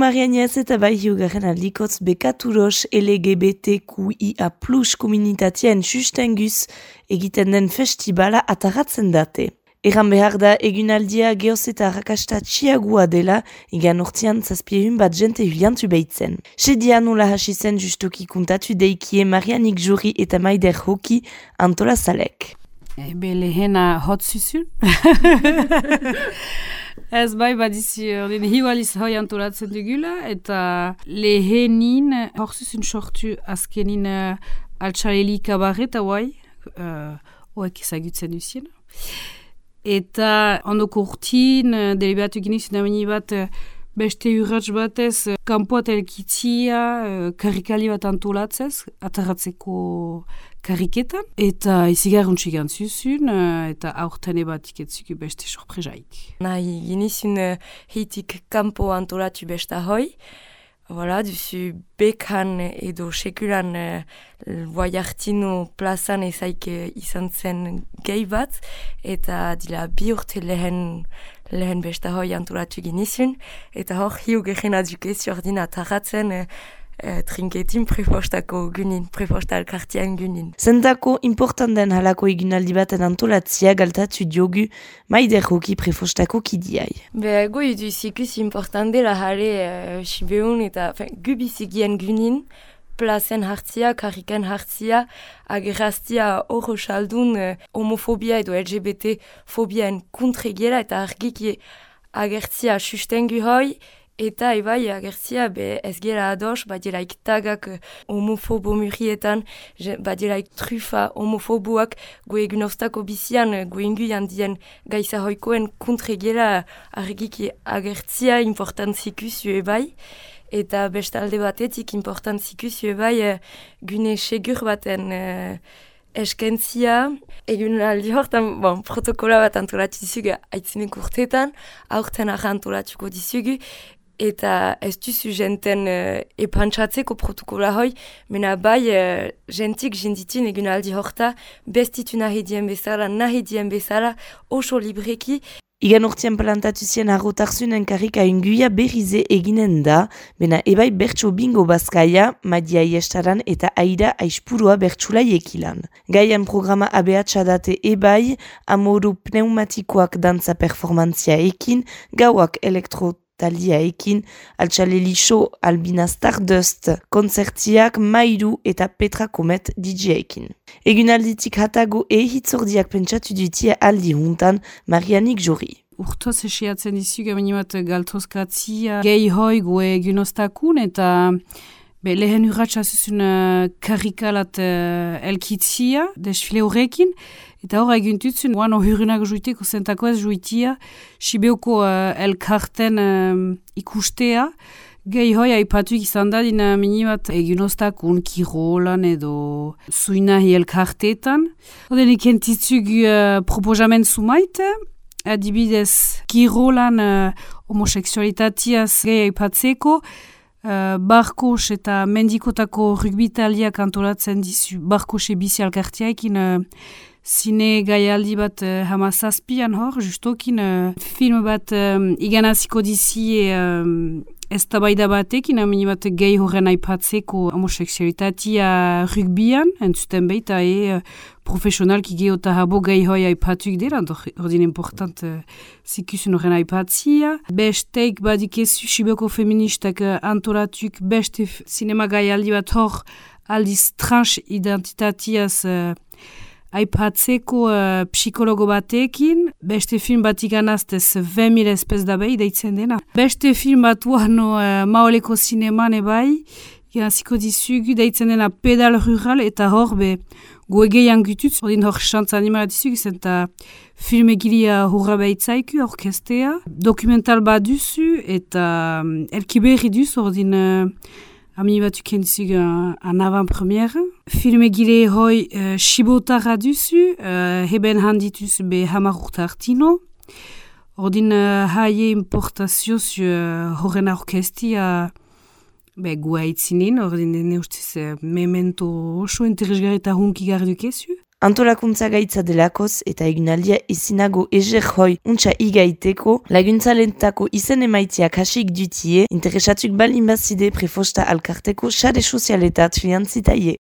Marianez eta bai hiugarren aldikotz bekaturos LGBTQIA plus komunitatien sustenguz egiten den festibala atarratzen date. Egan behar da egunaldia geoz eta rakasta txiagua dela egan urtean zazpiehun bat jente huliantu behitzen. Sedia nula hasi zen justuki kuntatu deikie Marianik Juri eta Maider Hoki antola zalek. Ebe lehena hot zuzun. Ez bai badizi ordin hiwaliz hoi antolatzen dugula eta lehenin hor zuzun sortu azkenin uh, altxareli kabaret hauai uh, oek ezagutzen duzien. Eta ondoko urtin uh, delibatu giniz namini bat uh, beste urratz batez uh, kampoat elkitzia uh, karikali bat antolatzez atarratzeko kariketan. Eta izigar untsi gantzuzun, uh, eta aurten ebatik etzuki beste sorpresaik. Nahi, ginizun hitik kampo antolatu besta hoi. Voilà, duzu bekan edo sekulan uh, voiartino plazan ezaik uh, izan zen gehi bat, eta dila bi urte lehen, lehen besta hoi antolatu ginizun, eta hor hiu gehen adukezio ordina tarratzen uh, Eh, trinketin prefostako gunin, prefosta alkartian gunin. Zentako important den halako egunaldi baten antolatzia galtatu diogu maider hoki prefostako kidiai. Be, go du zikus important dela jale uh, sibeun eta gubizigien gunin, plazen hartzia, kariken hartzia, agerraztia horro saldun uh, homofobia edo LGBT fobien kontregela eta argiki agertzia sustengu hoi, Eta ebai agertzia be ez gera ados, badelaik tagak uh, homofobo murrietan, badelaik trufa homofobuak gu egun ostako bizian, uh, gu ingu jandien gaiza hoikoen kontre gela argiki agertzia importantzikuzu ebai. Eta bestalde batetik importantzikuzu ebai uh, gune segur baten uh, eskentzia. Egun aldi hortan, bon, protokola bat antolatu dizugu aitzinek urtetan, aurten arra antolatuko dizugu, eta ez duzu jenten uh, epantsatzeko protokola hoi, mena bai uh, jentik jenditin egun aldi horta, bestitu nahi dien bezala, nahi dien bezala, oso libreki. Igan urtean plantatu zien arrotarzunen karika inguia berrize eginen da, mena ebai bertso bingo bazkaia, madia iestaran eta aira aispurua bertsula ekilan. Gaian programa abeatsa date ebai, amoru pneumatikoak dantza performantzia ekin, gauak elektro talia ekin, altxaleli show albina stardust, konzertiak mairu eta petra komet DJ ekin. Egun alditik hatago e hitzordiak pentsatu dutia aldi huntan Marianik Jori. Urtoz esiatzen dizu gamenimat galtozkatzia gehi hoi gue egunostakun eta Be, lehen urratxa zuzun uh, karikalat uh, elkitzia, desfile horrekin, eta hor egintutzen, oan ohirunak juiteko zentako ez juitia, Sibeoko uh, elkarten um, ikustea, gehi hoi haipatuik izan da dina minibat eginostak kirolan edo zuinahi elkartetan. Oden ikentitzug uh, proposamen sumaite, adibidez kirolan uh, homoseksualitatiaz gehi haipatzeko, Uh, barkos eta mendikotako rugbitaliak antolatzen dizu. Barkos ebizi alkartiaekin uh, zine gaialdi bat uh, hamazazpian hor, justokin uh, film bat um, iganaziko dizi um, ez tabaida batekin, amini bat gehi horren aipatzeko homoseksualitatea rugbian, entzuten behita e profesionalki geota habo gehi hoi aipatuk dira, ordin important uh, horren aipatzia. Besteik badikezu Siboko feministak uh, beste sinema gaialdi bat hor aldiz trans identitatiaz uh, aipatzeko uh, psikologo batekin, beste film bat iganaztez 20.000 espez da behi deitzen dena. Beste film bat uano uh, maoleko zineman ebai, iganaziko dizugu deitzen dena pedal rural eta hor be goegeian gututz, odin hor xantza animala dizugu zen eta film egilia hurra behitzaiku orkestea. Dokumental bat duzu eta um, elkiberri duz ordin... Uh, Ami batu kentzig uh, an avant-première. Film egile hoi uh, Shibotara duzu, uh, heben handituz be hamar urta artino. Ordin uh, haie importazio zu uh, horren orkestia be gua itzinin, ordin ne ustez uh, memento oso interesgarri eta hunki gardukezu. Antolakuntza gaitza delakoz eta egunaldia ezinago ezer hoi untsa igaiteko, laguntzalentako izen emaitziak hasik dutie, interesatuk balin bazide prefosta alkarteko xare sozialetat fiantzitaie.